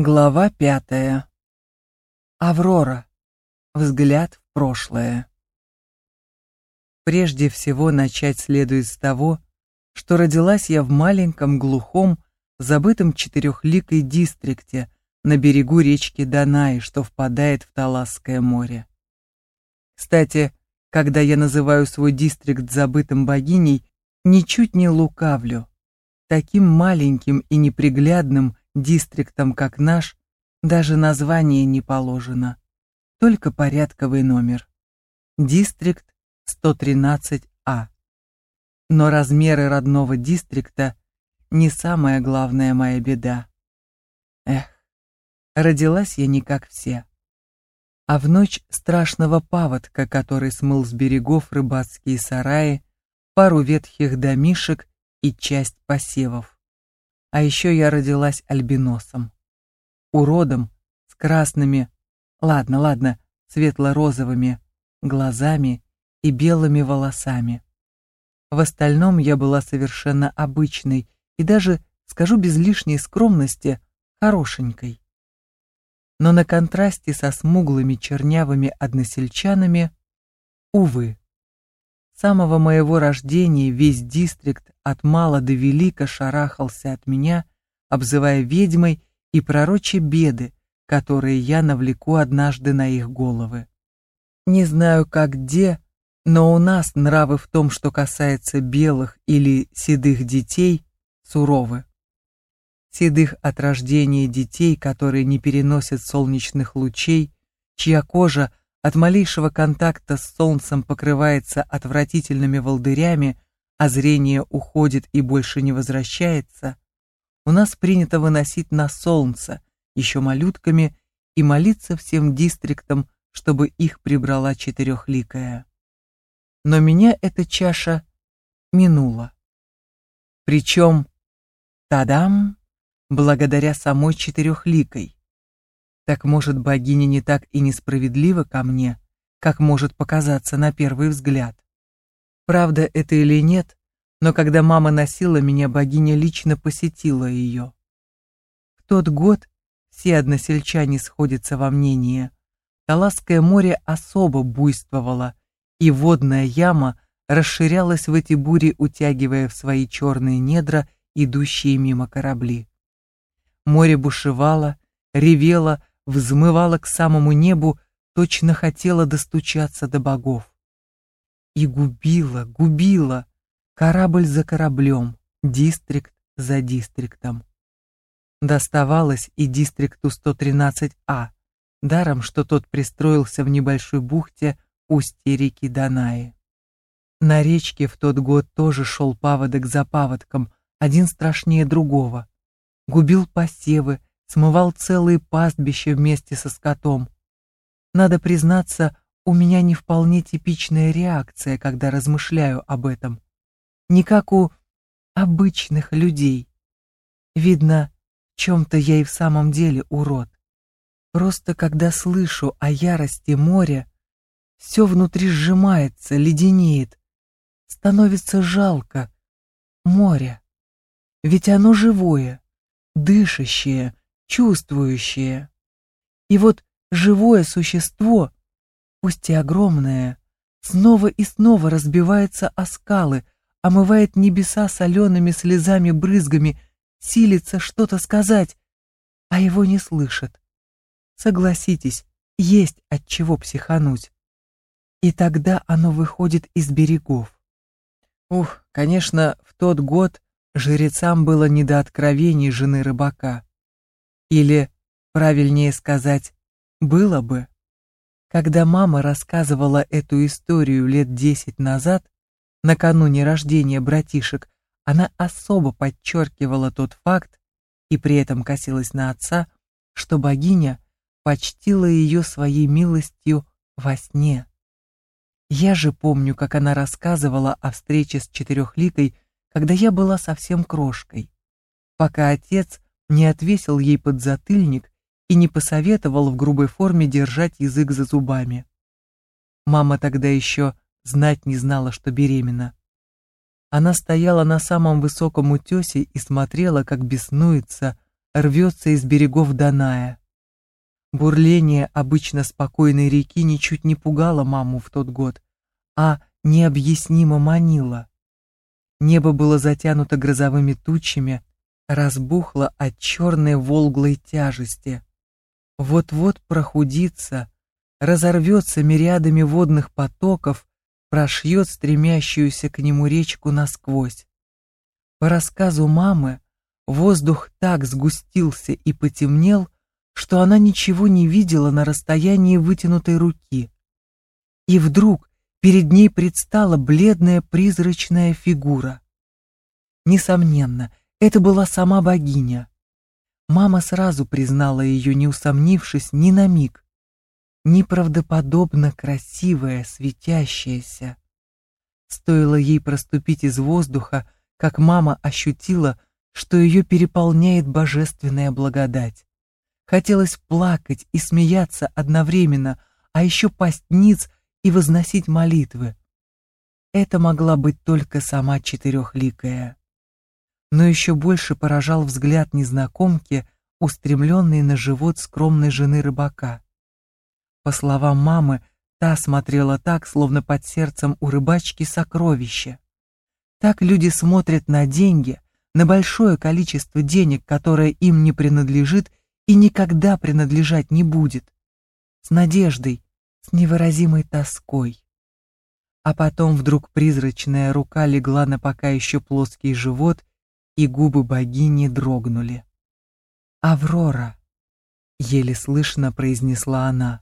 Глава пятая. Аврора. Взгляд в прошлое. Прежде всего начать следует с того, что родилась я в маленьком, глухом, забытом четырехликой дистрикте на берегу речки Данаи, что впадает в Таласское море. Кстати, когда я называю свой дистрикт забытым богиней, ничуть не лукавлю. Таким маленьким и неприглядным дистриктом, как наш, даже название не положено, только порядковый номер. Дистрикт 113А. Но размеры родного дистрикта не самая главная моя беда. Эх, родилась я не как все. А в ночь страшного паводка, который смыл с берегов рыбацкие сараи, пару ветхих домишек и часть посевов. А еще я родилась альбиносом. Уродом с красными, ладно, ладно, светло-розовыми глазами и белыми волосами. В остальном я была совершенно обычной и даже, скажу без лишней скромности, хорошенькой. Но на контрасте со смуглыми чернявыми односельчанами, увы. Самого моего рождения весь дистрикт от мала до велика шарахался от меня, обзывая ведьмой и пророче беды, которые я навлеку однажды на их головы. Не знаю, как где, но у нас нравы в том, что касается белых или седых детей, суровы. Седых от рождения детей, которые не переносят солнечных лучей, чья кожа от малейшего контакта с солнцем покрывается отвратительными волдырями, а зрение уходит и больше не возвращается, у нас принято выносить на солнце, еще малютками, и молиться всем дистриктам, чтобы их прибрала четырехликая. Но меня эта чаша минула. Причем, тадам, благодаря самой четырехликой. Так может, богиня не так и несправедлива ко мне, как может показаться на первый взгляд. Правда это или нет, но когда мама носила меня, богиня лично посетила ее. В тот год все односельчане сходятся во мнении. Таласское море особо буйствовало, и водная яма расширялась в эти бури, утягивая в свои черные недра идущие мимо корабли. Море бушевало, ревело, взмывало к самому небу, точно хотела достучаться до богов и губила, губила, корабль за кораблем, дистрикт за дистриктом. Доставалось и дистрикту 113А, даром, что тот пристроился в небольшой бухте устье реки Данаи. На речке в тот год тоже шел паводок за паводком, один страшнее другого. Губил посевы, смывал целые пастбища вместе со скотом. Надо признаться, у меня не вполне типичная реакция, когда размышляю об этом. Не как у обычных людей. Видно, в чем-то я и в самом деле урод. Просто когда слышу о ярости моря, все внутри сжимается, леденеет. Становится жалко море. Ведь оно живое, дышащее, чувствующее. И вот живое существо — пусть и огромное, снова и снова разбивается о скалы, омывает небеса солеными слезами-брызгами, силится что-то сказать, а его не слышат. Согласитесь, есть от чего психануть. И тогда оно выходит из берегов. Ух, конечно, в тот год жрецам было не до откровений жены рыбака. Или, правильнее сказать, было бы. Когда мама рассказывала эту историю лет десять назад, накануне рождения братишек, она особо подчеркивала тот факт и при этом косилась на отца, что богиня почтила ее своей милостью во сне. Я же помню, как она рассказывала о встрече с четырехликой, когда я была совсем крошкой, пока отец не отвесил ей подзатыльник и не посоветовал в грубой форме держать язык за зубами. Мама тогда еще знать не знала, что беременна. Она стояла на самом высоком утесе и смотрела, как беснуется, рвется из берегов Даная. Бурление обычно спокойной реки ничуть не пугало маму в тот год, а необъяснимо манило. Небо было затянуто грозовыми тучами, разбухло от черной волглой тяжести. Вот-вот прохудится, разорвется мириадами водных потоков, прошьет стремящуюся к нему речку насквозь. По рассказу мамы, воздух так сгустился и потемнел, что она ничего не видела на расстоянии вытянутой руки. И вдруг перед ней предстала бледная призрачная фигура. Несомненно, это была сама богиня. Мама сразу признала ее, не усомнившись ни на миг. Неправдоподобно красивая, светящаяся. Стоило ей проступить из воздуха, как мама ощутила, что ее переполняет божественная благодать. Хотелось плакать и смеяться одновременно, а еще пасть ниц и возносить молитвы. Это могла быть только сама четырехликая. Но еще больше поражал взгляд незнакомки, устремленный на живот скромной жены рыбака. По словам мамы, та смотрела так, словно под сердцем у рыбачки сокровище. Так люди смотрят на деньги, на большое количество денег, которое им не принадлежит и никогда принадлежать не будет. С надеждой, с невыразимой тоской. А потом вдруг призрачная рука легла на пока еще плоский живот, и губы богини дрогнули. «Аврора!» — еле слышно произнесла она.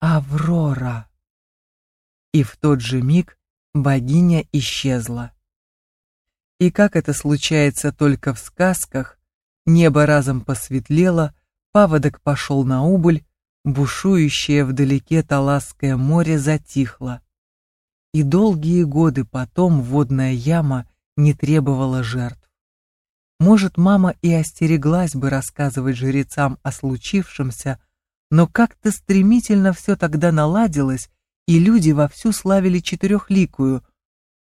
«Аврора!» И в тот же миг богиня исчезла. И как это случается только в сказках, небо разом посветлело, паводок пошел на убыль, бушующее вдалеке Таласское море затихло. И долгие годы потом водная яма не требовала жертв. Может, мама и остереглась бы рассказывать жрецам о случившемся, но как-то стремительно все тогда наладилось, и люди вовсю славили четырехликую.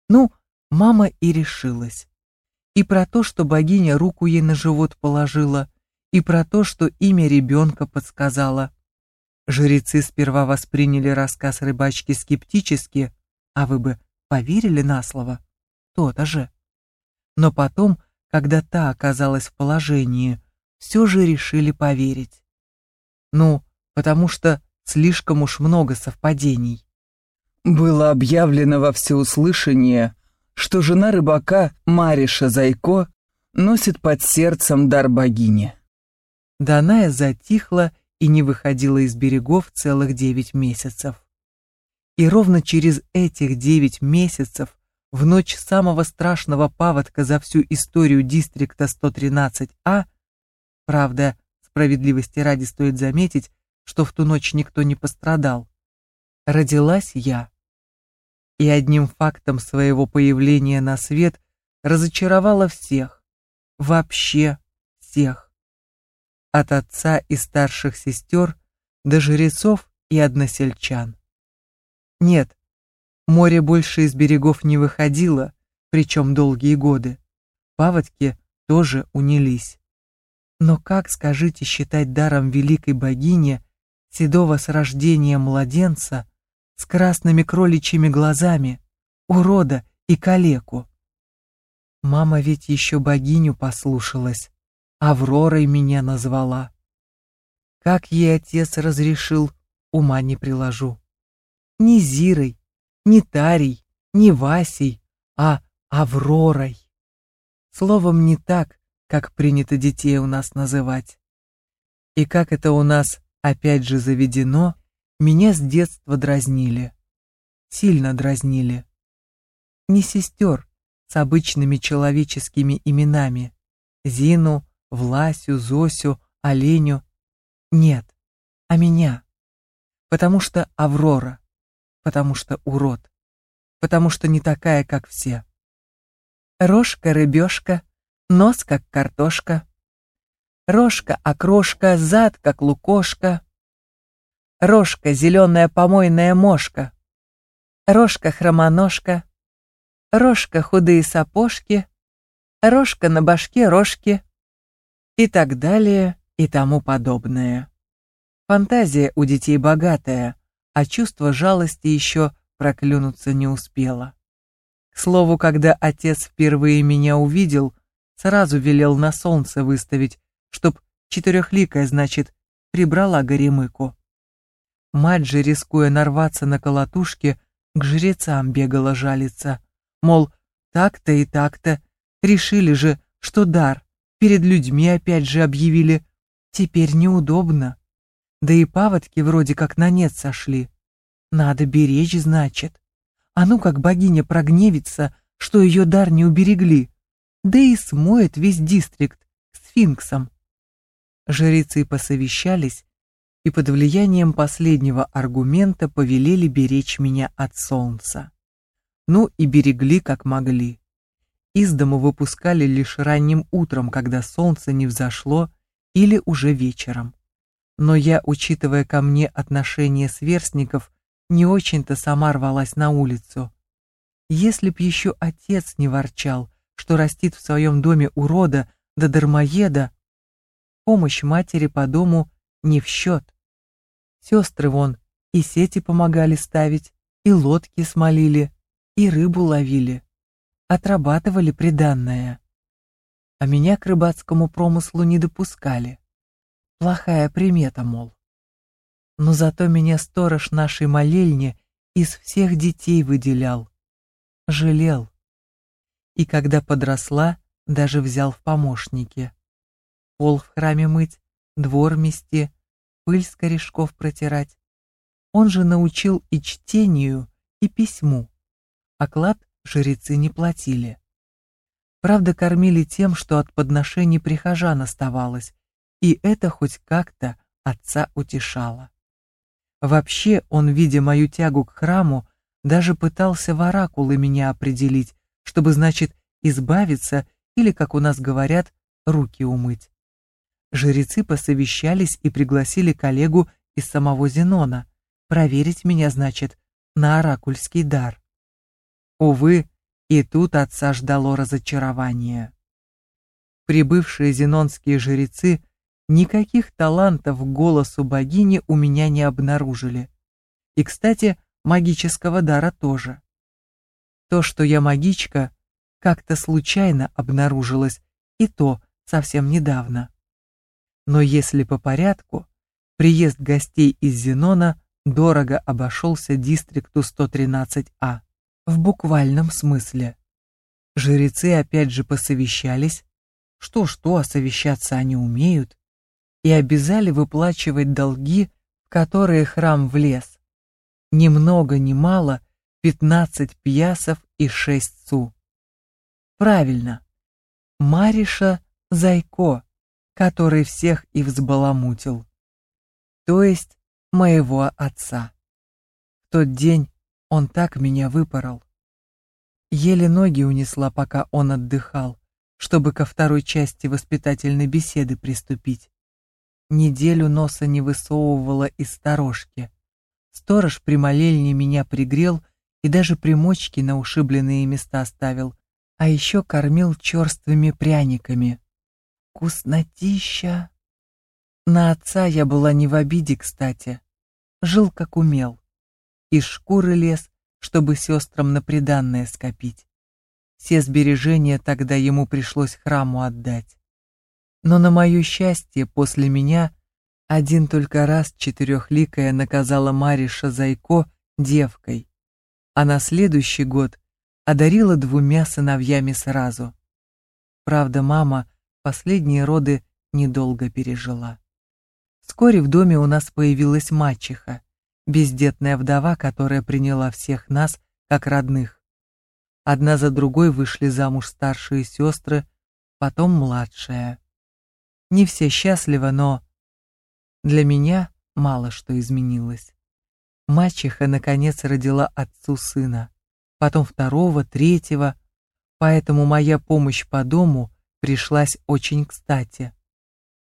Ну, мама и решилась. И про то, что богиня руку ей на живот положила, и про то, что имя ребенка подсказала. Жрецы сперва восприняли рассказ рыбачки скептически, а вы бы поверили на слово? То-то же. Но потом, когда та оказалась в положении, все же решили поверить. Ну, потому что слишком уж много совпадений. Было объявлено во всеуслышание, что жена рыбака Мариша Зайко носит под сердцем дар богини. Даная затихла и не выходила из берегов целых девять месяцев. И ровно через этих девять месяцев, в ночь самого страшного паводка за всю историю дистрикта 113А, правда, справедливости ради стоит заметить, что в ту ночь никто не пострадал, родилась я. И одним фактом своего появления на свет разочаровала всех, вообще всех от отца и старших сестер до жрецов и односельчан. Нет, море больше из берегов не выходило, причем долгие годы. Паводки тоже унились. Но как, скажите, считать даром великой богини седого с рождения младенца с красными кроличьими глазами, урода и калеку? Мама ведь еще богиню послушалась, Авророй меня назвала. Как ей отец разрешил, ума не приложу. Не Зирой, не Тарей, не Васей, а Авророй. Словом, не так, как принято детей у нас называть. И как это у нас опять же заведено, меня с детства дразнили. Сильно дразнили. Не сестер с обычными человеческими именами. Зину, Власю, Зосю, Оленю. Нет, а меня. Потому что Аврора. Потому что урод. Потому что не такая, как все. Рожка, рыбешка, нос, как картошка. Рожка, окрошка, зад, как лукошка. Рожка, зеленая помойная мошка. Рожка, хромоножка. Рожка, худые сапожки. Рожка на башке рожки. И так далее, и тому подобное. Фантазия у детей богатая, а чувство жалости еще проклюнуться не успело. К слову, когда отец впервые меня увидел, сразу велел на солнце выставить, чтоб четырехликая, значит, прибрала горемыку. Мать же, рискуя нарваться на колотушки, к жрецам бегала жалиться. Мол, так-то и так-то, решили же, что дар, перед людьми опять же объявили, теперь неудобно. Да и паводки вроде как на нет сошли. Надо беречь, значит. А ну как богиня прогневится, что ее дар не уберегли, да и смоет весь дистрикт сфинксом. Жрецы посовещались и под влиянием последнего аргумента повелели беречь меня от солнца. Ну и берегли как могли. Из дому выпускали лишь ранним утром, когда солнце не взошло, или уже вечером. Но я, учитывая ко мне отношение сверстников, не очень-то сама рвалась на улицу. Если б еще отец не ворчал, что растит в своем доме урода да дармоеда, помощь матери по дому не в счет. Сестры вон и сети помогали ставить, и лодки смолили, и рыбу ловили. Отрабатывали приданное. А меня к рыбацкому промыслу не допускали. Плохая примета, мол. Но зато меня сторож нашей молельни из всех детей выделял. Жалел. И когда подросла, даже взял в помощники. Пол в храме мыть, двор мести, пыль с корешков протирать. Он же научил и чтению, и письму. Оклад жрецы не платили. Правда, кормили тем, что от подношений прихожан оставалось, и это хоть как-то отца утешало. Вообще, он, видя мою тягу к храму, даже пытался в оракулы меня определить, чтобы, значит, избавиться или, как у нас говорят, руки умыть. Жрецы посовещались и пригласили коллегу из самого Зенона проверить меня, значит, на оракульский дар. Увы, и тут отца ждало разочарование. Прибывшие зенонские жрецы никаких талантов голосу богини у меня не обнаружили. И, кстати, магического дара тоже. То, что я магичка, как-то случайно обнаружилось, и то совсем недавно. Но если по порядку, приезд гостей из Зенона дорого обошелся дистрикту 113А. В буквальном смысле. Жрецы опять же посовещались, что-что, а совещаться они умеют, и обязали выплачивать долги, в которые храм влез. Ни много ни мало 15 пьясов и 6 цу. Правильно, Мариша Зайко, который всех и взбаламутил. То есть моего отца. В тот день он так меня выпорол. Еле ноги унесла, пока он отдыхал, чтобы ко второй части воспитательной беседы приступить. Неделю носа не высовывала из сторожки. Сторож при молельне меня пригрел и даже примочки на ушибленные места ставил, а еще кормил черствыми пряниками. Вкуснотища! На отца я была не в обиде, кстати. Жил как умел. Из шкуры лез, чтобы сестрам на приданное скопить. Все сбережения тогда ему пришлось храму отдать. Но на мое счастье, после меня один только раз четырехликая наказала Мариша Зайко девкой, а на следующий год одарила двумя сыновьями сразу. Правда, мама Последние роды недолго пережила. Вскоре в доме у нас появилась мачеха, бездетная вдова, которая приняла всех нас как родных. Одна за другой вышли замуж старшие сестры, потом младшая. Не все счастливы, но для меня мало что изменилось. Мачеха, наконец, родила отцу сына, потом второго, третьего, поэтому моя помощь по дому пришлась очень кстати.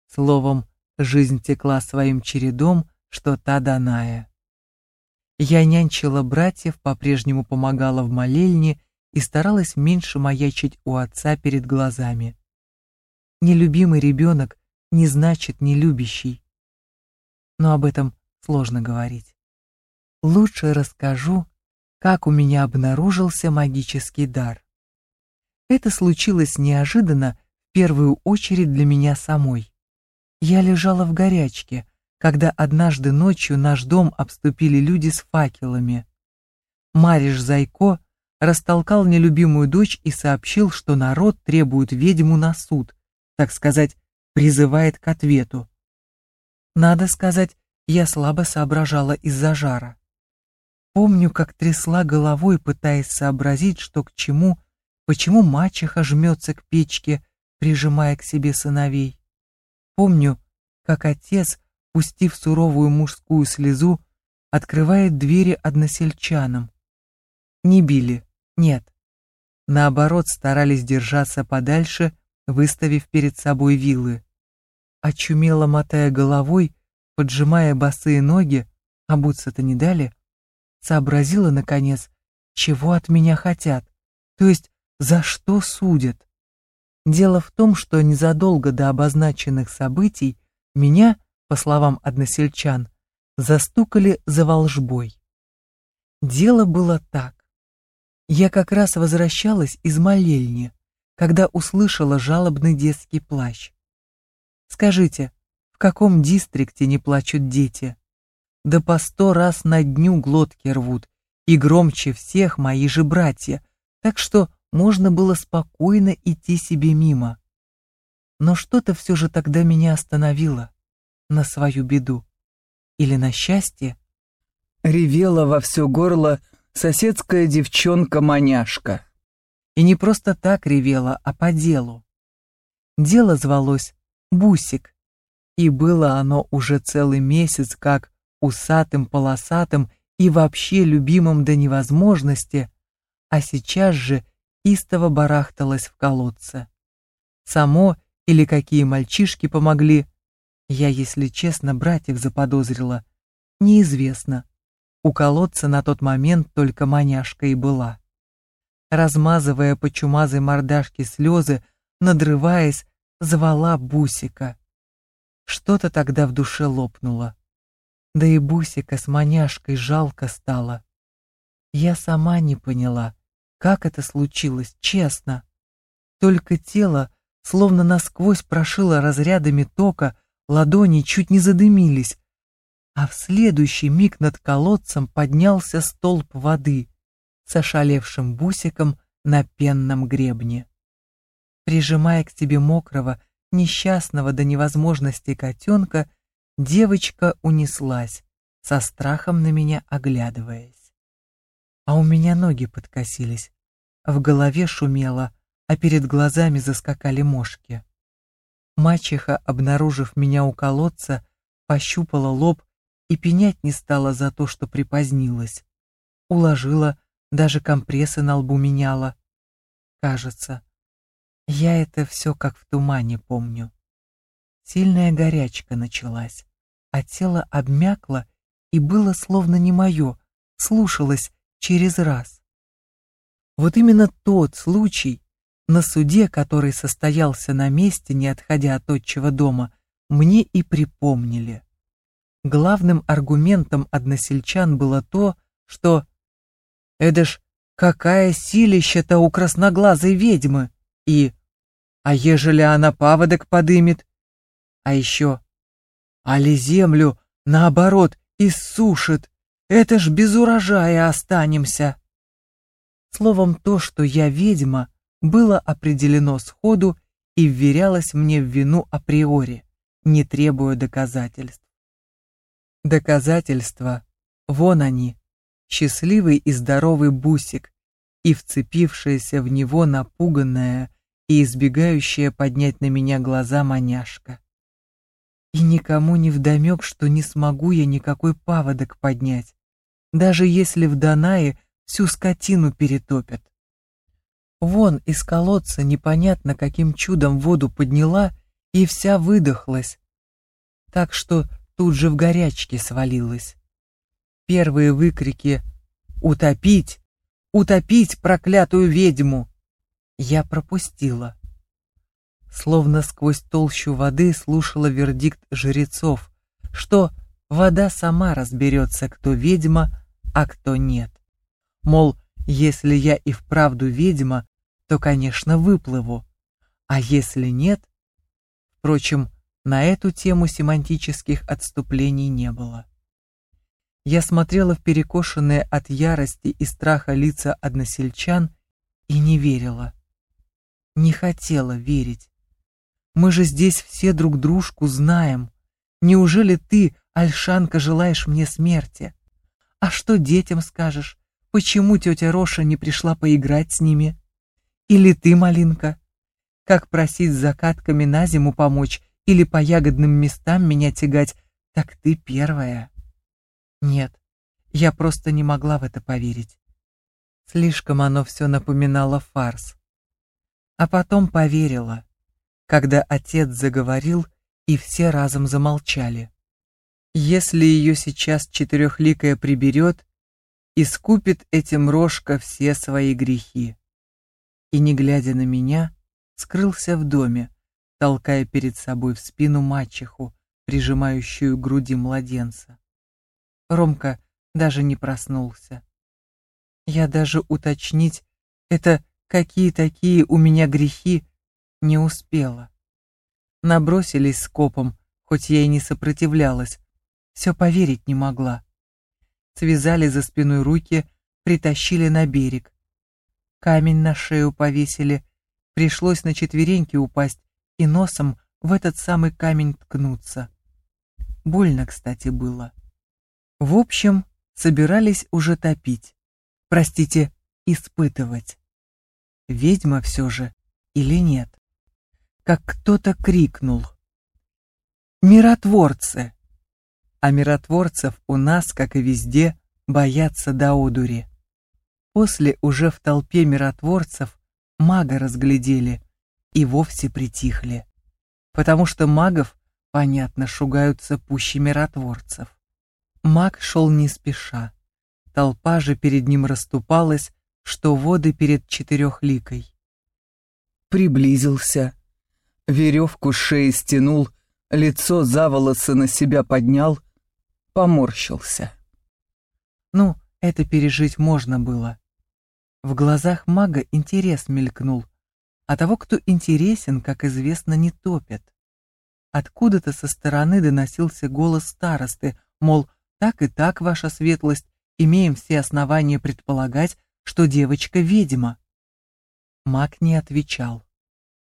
Словом, жизнь текла своим чередом, что та даная. Я нянчила братьев, по-прежнему помогала в молельне и старалась меньше маячить у отца перед глазами. Нелюбимый ребенок не значит не любящий. Но об этом сложно говорить. Лучше расскажу, как у меня обнаружился магический дар. Это случилось неожиданно, в первую очередь для меня самой. Я лежала в горячке, когда однажды ночью наш дом обступили люди с факелами. Мариш Зайко растолкал нелюбимую дочь и сообщил, что народ требует ведьму на суд, так сказать, призывает к ответу. Надо сказать, я слабо соображала из-за жара. Помню, как трясла головой, пытаясь сообразить, что к чему, почему мачеха жмется к печке, прижимая к себе сыновей. Помню, как отец, пустив суровую мужскую слезу, открывает двери односельчанам. Не били, нет. Наоборот, старались держаться подальше, выставив перед собой вилы. Очумело мотая головой, поджимая босые ноги, обуться-то не дали, сообразила, наконец, чего от меня хотят, то есть за что судят. Дело в том, что незадолго до обозначенных событий меня, по словам односельчан, застукали за волжбой. Дело было так. Я как раз возвращалась из молельни, когда услышала жалобный детский плач. Скажите, в каком дистрикте не плачут дети? Да по сто раз на дню глотки рвут, и громче всех мои же братья, так что можно было спокойно идти себе мимо. Но что-то все же тогда меня остановило, на свою беду. Или на счастье? Ревела во все горло соседская девчонка-маняшка. И не просто так ревела, а по делу. Дело звалось «Бусик», и было оно уже целый месяц как усатым, полосатым и вообще любимым до невозможности, а сейчас же истово барахталось в колодце. Само или какие мальчишки помогли, я, если честно, братьев заподозрила, неизвестно. У колодца на тот момент только маняшка и была. Размазывая по чумазой мордашке слезы, надрываясь, звала Бусика. Что-то тогда в душе лопнуло. Да и Бусика с маняшкой жалко стало. Я сама не поняла, как это случилось, честно. Только тело словно насквозь прошило разрядами тока, ладони чуть не задымились, а в следующий миг над колодцем поднялся столб воды с ошалевшим бусиком на пенном гребне. Прижимая к себе мокрого, несчастного до невозможности котенка, девочка унеслась, со страхом на меня оглядываясь. А у меня ноги подкосились, в голове шумело, а перед глазами заскакали мошки. Мачеха, обнаружив меня у колодца, пощупала лоб и пенять не стала за то, что припозднилась. Уложила, даже компрессы на лбу меняла. Кажется, я это все как в тумане помню. Сильная горячка началась а тело обмякло и было словно не мое, слушалось через раз. Вот именно тот случай, на суде, который состоялся на месте, не отходя от отчего дома, мне и припомнили. Главным аргументом односельчан было то, что «Это ж какая силища-то у красноглазой ведьмы!» и «А ежели она паводок подымет?» А еще Али землю, наоборот, иссушит. Это ж без урожая останемся. Словом, то, что я ведьма, было определено сходу и вверялось мне в вину априори, не требуя доказательств. Доказательства, вон они, счастливый и здоровый бусик, и вцепившаяся в него напуганная и избегающая поднять на меня глаза маняшка. И никому не вдомек, что не смогу я никакой паводок поднять, даже если в Данае всю скотину перетопят. Вон из колодца непонятно каким чудом воду подняла и вся выдохлась, так что тут же в горячке свалилась. Первые выкрики «Утопить! Утопить проклятую ведьму!» я пропустила. словно сквозь толщу воды слушала вердикт жрецов, что вода сама разберется, кто ведьма, а кто нет. Мол, если я и вправду ведьма, то, конечно, выплыву, а если нет... Впрочем, на эту тему семантических отступлений не было. Я смотрела в перекошенные от ярости и страха лица односельчан и не верила. Не хотела верить. Мы же здесь все друг дружку знаем. Неужели ты, Альшанка, желаешь мне смерти? А что детям скажешь? Почему тетя Роша не пришла поиграть с ними? Или ты, Малинка? Как просить закатками на зиму помочь или по ягодным местам меня тягать, так ты первая. Нет, я просто не могла в это поверить. Слишком оно все напоминало фарс. А потом поверила, когда отец заговорил, и все разом замолчали. Если ее сейчас четырехликая приберет, искупит этим рожка все свои грехи. И, не глядя на меня, скрылся в доме, толкая перед собой в спину мачеху, прижимающую к груди младенца. Ромка даже не проснулся. Я даже уточнить, это какие такие у меня грехи, не успела. Набросились скопом, хоть я и не сопротивлялась, все поверить не могла. Связали за спиной руки, притащили на берег. Камень на шею повесили, пришлось на четвереньки упасть и носом в этот самый камень ткнуться. Больно, кстати, было. В общем, собирались уже топить. Простите, испытывать. Ведьма все же или нет? Как кто-то крикнул. «Миротворцы!» А миротворцев у нас, как и везде, боятся до одури. После уже в толпе миротворцев мага разглядели и вовсе притихли, потому что магов, понятно, шугаются пуще миротворцев. Маг шел не спеша, толпа же перед ним расступалась, что воды перед четырехликой. Приблизился, веревку с шеи стянул, лицо за волосы на себя поднял, поморщился. Ну, это пережить можно было. В глазах мага интерес мелькнул, а того, кто интересен, как известно, не топят. Откуда-то со стороны доносился голос старосты, мол, так и так, ваша светлость, имеем все основания предполагать, что девочка ведьма. Маг не отвечал.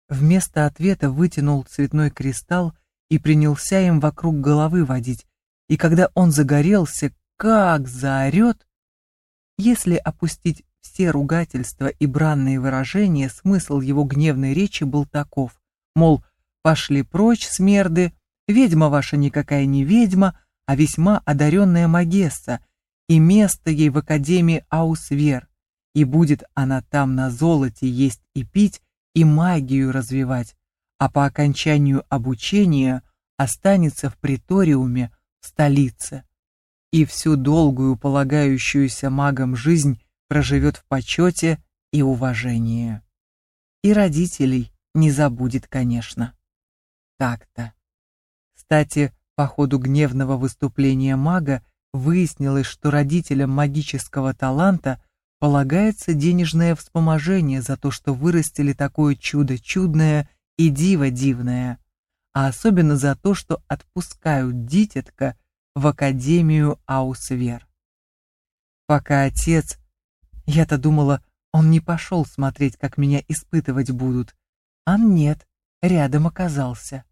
Вместо ответа вытянул цветной кристалл и принялся им вокруг головы водить, и когда он загорелся, как заорет! Если опустить все ругательства и бранные выражения, смысл его гневной речи был таков, мол, пошли прочь, смерды, ведьма ваша никакая не ведьма, а весьма одаренная магесса, и место ей в Академии Аусвер, и будет она там на золоте есть и пить, и магию развивать, а по окончанию обучения останется в приториуме в столице и всю долгую полагающуюся магам жизнь проживет в почете и уважении. И родителей не забудет, конечно. Так-то. Кстати, по ходу гневного выступления мага выяснилось, что родителям магического таланта полагается денежное вспоможение за то, что вырастили такое чудо чудное и диво дивное, а особенно за то, что отпускают дитятка в Академию Аусвер. Пока отец я-то думала, он не пошел смотреть, как меня испытывать будут. А нет, рядом оказался.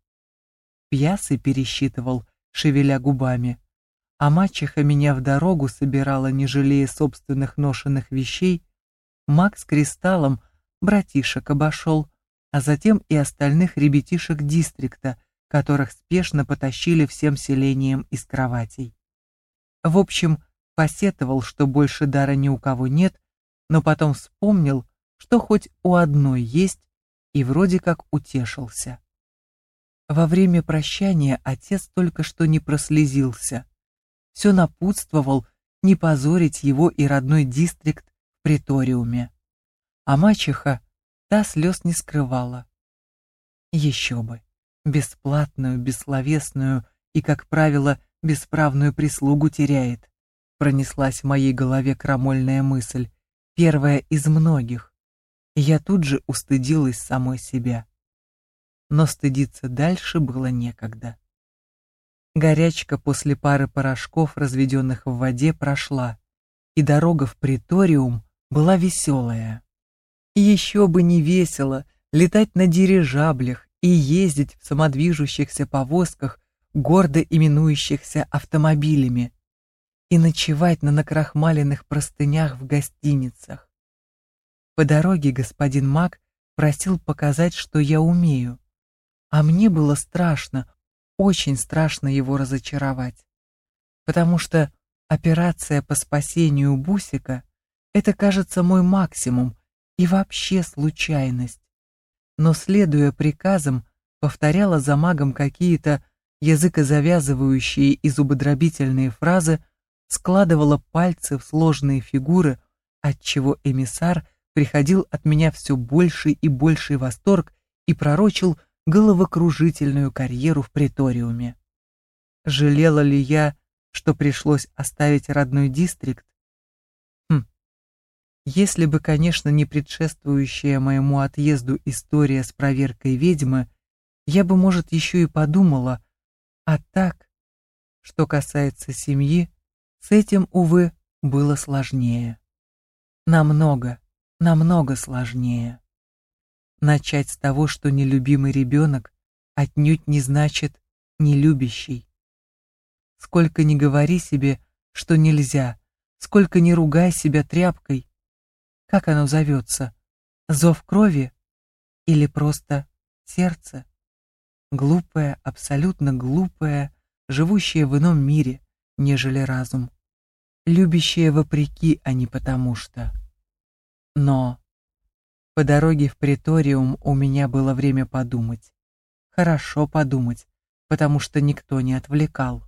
Пьясы пересчитывал, шевеля губами. А мачеха меня в дорогу собирала, не жалея собственных ношенных вещей. Макс Кристаллом братишек обошел, а затем и остальных ребятишек дистрикта, которых спешно потащили всем селением из кроватей. В общем, посетовал, что больше дара ни у кого нет, но потом вспомнил, что хоть у одной есть, и вроде как утешился. Во время прощания отец только что не прослезился. Все напутствовал не позорить его и родной дистрикт в приториуме. А мачеха та слез не скрывала. Еще бы. Бесплатную, бессловесную и, как правило, бесправную прислугу теряет. Пронеслась в моей голове крамольная мысль, первая из многих. Я тут же устыдилась самой себя. Но стыдиться дальше было некогда. Горячка после пары порошков, разведенных в воде, прошла, и дорога в приториум была веселая. И еще бы не весело летать на дирижаблях и ездить в самодвижущихся повозках, гордо именующихся автомобилями, и ночевать на накрахмаленных простынях в гостиницах. По дороге господин Мак просил показать, что я умею, а мне было страшно, очень страшно его разочаровать, потому что операция по спасению Бусика — это, кажется, мой максимум и вообще случайность. Но, следуя приказам, повторяла за магом какие-то языкозавязывающие и зубодробительные фразы, складывала пальцы в сложные фигуры, отчего эмиссар приходил от меня все больший и больший восторг и пророчил головокружительную карьеру в приториуме. Жалела ли я, что пришлось оставить родной дистрикт? Хм. Если бы, конечно, не предшествующая моему отъезду история с проверкой ведьмы, я бы, может, еще и подумала, а так, что касается семьи, с этим, увы, было сложнее. Намного, намного сложнее. Начать с того, что нелюбимый ребенок отнюдь не значит нелюбящий. Сколько ни говори себе, что нельзя, сколько ни ругай себя тряпкой. Как оно зовется? Зов крови? Или просто сердце? Глупое, абсолютно глупое, живущее в ином мире, нежели разум. Любящее вопреки, а не потому что. Но по дороге в приториум у меня было время подумать. Хорошо подумать, потому что никто не отвлекал.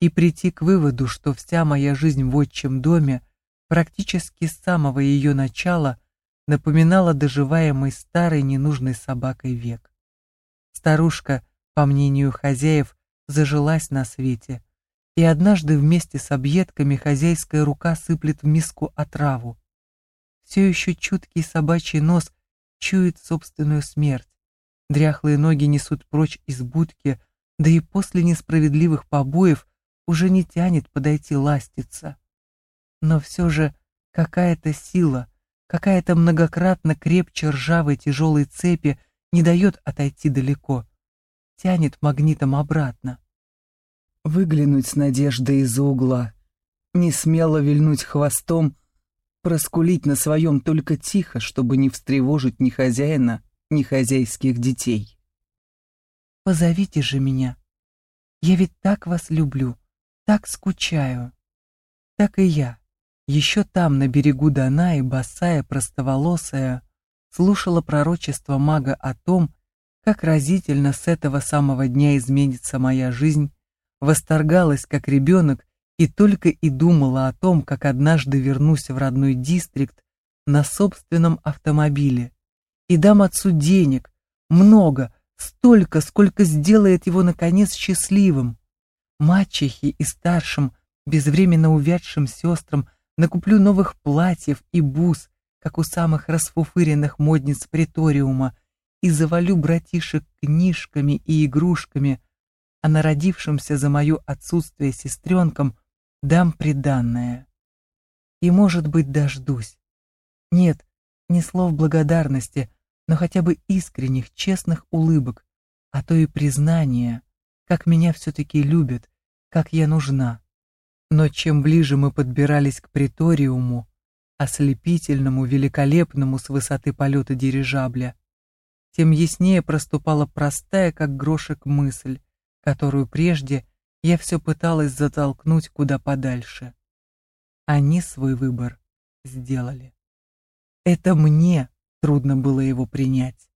И прийти к выводу, что вся моя жизнь в отчим доме практически с самого ее начала напоминала доживаемый старой ненужной собакой век. Старушка, по мнению хозяев, зажилась на свете, и однажды вместе с объедками хозяйская рука сыплет в миску отраву, все еще чуткий собачий нос чует собственную смерть. Дряхлые ноги несут прочь из будки, да и после несправедливых побоев уже не тянет подойти ластиться. Но все же какая-то сила, какая-то многократно крепче ржавой тяжелой цепи не дает отойти далеко, тянет магнитом обратно. Выглянуть с надеждой из-за угла, не смело вильнуть хвостом проскулить на своем только тихо, чтобы не встревожить ни хозяина, ни хозяйских детей. «Позовите же меня. Я ведь так вас люблю, так скучаю. Так и я, еще там, на берегу Данаи, босая, простоволосая, слушала пророчество мага о том, как разительно с этого самого дня изменится моя жизнь, восторгалась, как ребенок, и только и думала о том, как однажды вернусь в родной дистрикт на собственном автомобиле и дам отцу денег, много, столько, сколько сделает его, наконец, счастливым. Мачехе и старшим, безвременно увядшим сестрам накуплю новых платьев и бус, как у самых расфуфыренных модниц приториума, и завалю братишек книжками и игрушками, а народившимся за мое отсутствие сестренкам дам приданное. И, может быть, дождусь. Нет, не слов благодарности, но хотя бы искренних, честных улыбок, а то и признания, как меня все-таки любят, как я нужна. Но чем ближе мы подбирались к приториуму, ослепительному, великолепному с высоты полета дирижабля, тем яснее проступала простая, как грошек, мысль, которую прежде я все пыталась затолкнуть куда подальше. Они свой выбор сделали. Это мне трудно было его принять.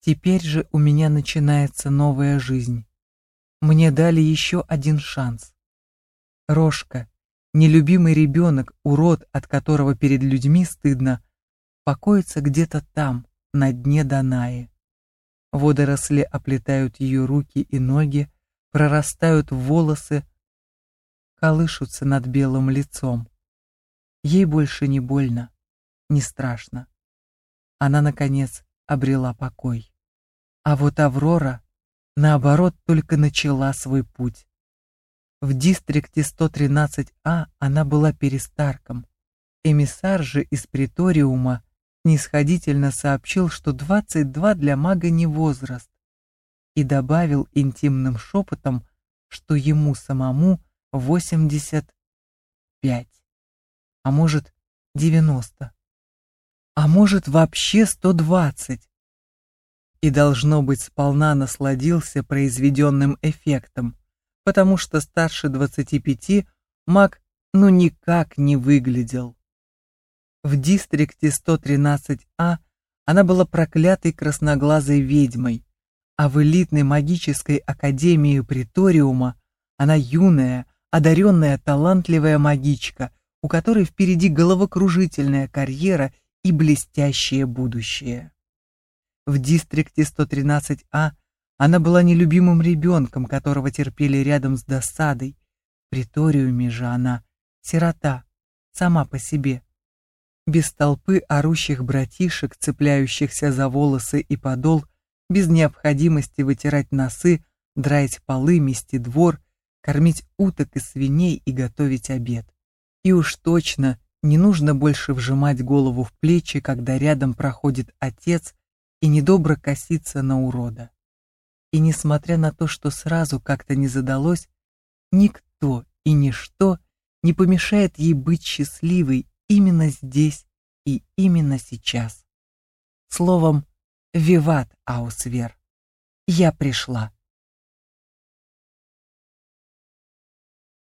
Теперь же у меня начинается новая жизнь. Мне дали еще один шанс. Рожка, нелюбимый ребенок, урод, от которого перед людьми стыдно, покоится где-то там, на дне Данаи. Водоросли оплетают ее руки и ноги, прорастают волосы, колышутся над белым лицом. Ей больше не больно, не страшно. Она, наконец, обрела покой. А вот Аврора, наоборот, только начала свой путь. В дистрикте 113А она была перестарком. Эмиссар же из приториума снисходительно сообщил, что 22 для мага не возраст, и добавил интимным шепотом, что ему самому 85, а может 90, а может вообще 120. И должно быть сполна насладился произведенным эффектом, потому что старше 25 маг ну никак не выглядел. В дистрикте 113А она была проклятой красноглазой ведьмой, а в элитной магической академии Приториума она юная, одаренная, талантливая магичка, у которой впереди головокружительная карьера и блестящее будущее. В дистрикте 113А она была нелюбимым ребенком, которого терпели рядом с досадой. В приториуме же она сирота, сама по себе. Без толпы орущих братишек, цепляющихся за волосы и подол, без необходимости вытирать носы, драить полы, мести двор, кормить уток и свиней и готовить обед. И уж точно не нужно больше вжимать голову в плечи, когда рядом проходит отец и недобро косится на урода. И несмотря на то, что сразу как-то не задалось, никто и ничто не помешает ей быть счастливой именно здесь и именно сейчас. Словом, виват, Аусвер. Я пришла.